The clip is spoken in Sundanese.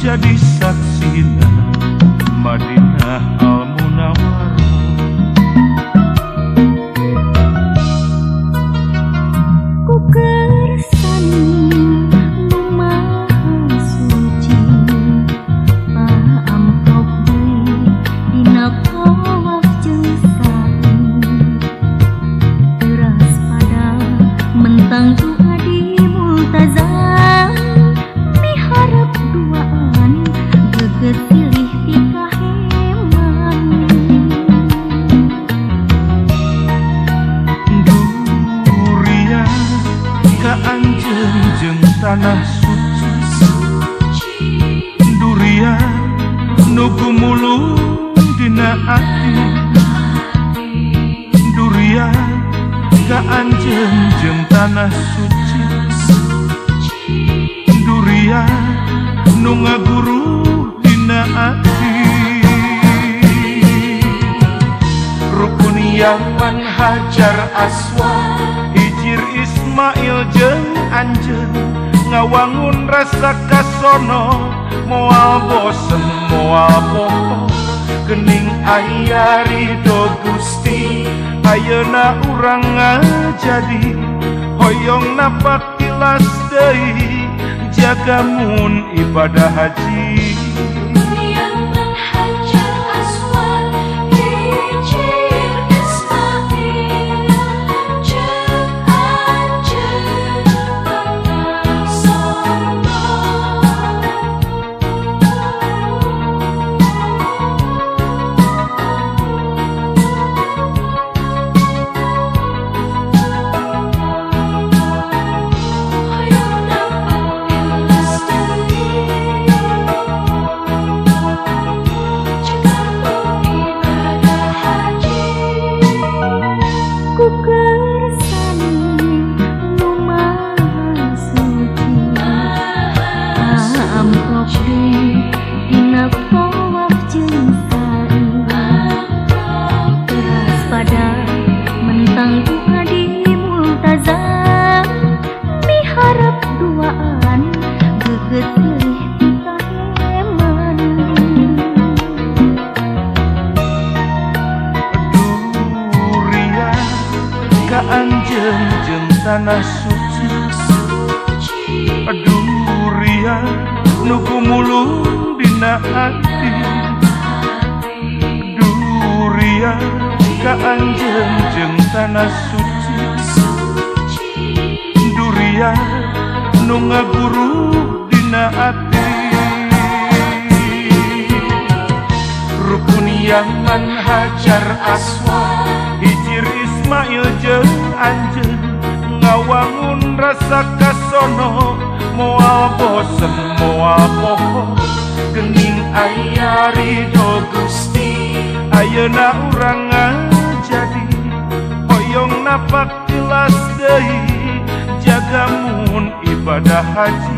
jadi saksinya Madinah. tanah suci Durian nugu mulung dina ati Durian ga anjen jem tanah suci. Durian nu ngaguru dina ati Rukun Yaman Hajar Aswad Ismail jeng anjeng ngawangun rasa kasono moal bosen moal poho kening ayari do Gusti ayeuna urang ngajadi. Hoyong napak tilas deui jagamun ibadah haji. jengjeng tanah suci Durian nuku mulung dina hati Durian ka anjeng jeng tanah suci Durian nu ngaguru dina hati Rukun yang manhajar aswa Anjing ngawangun rasa kasono moal bosen moal poho Gening ayah ridho gusti Ayeuna urang ngajadi Hoyong napak jelas deui Jagamun ibadah haji.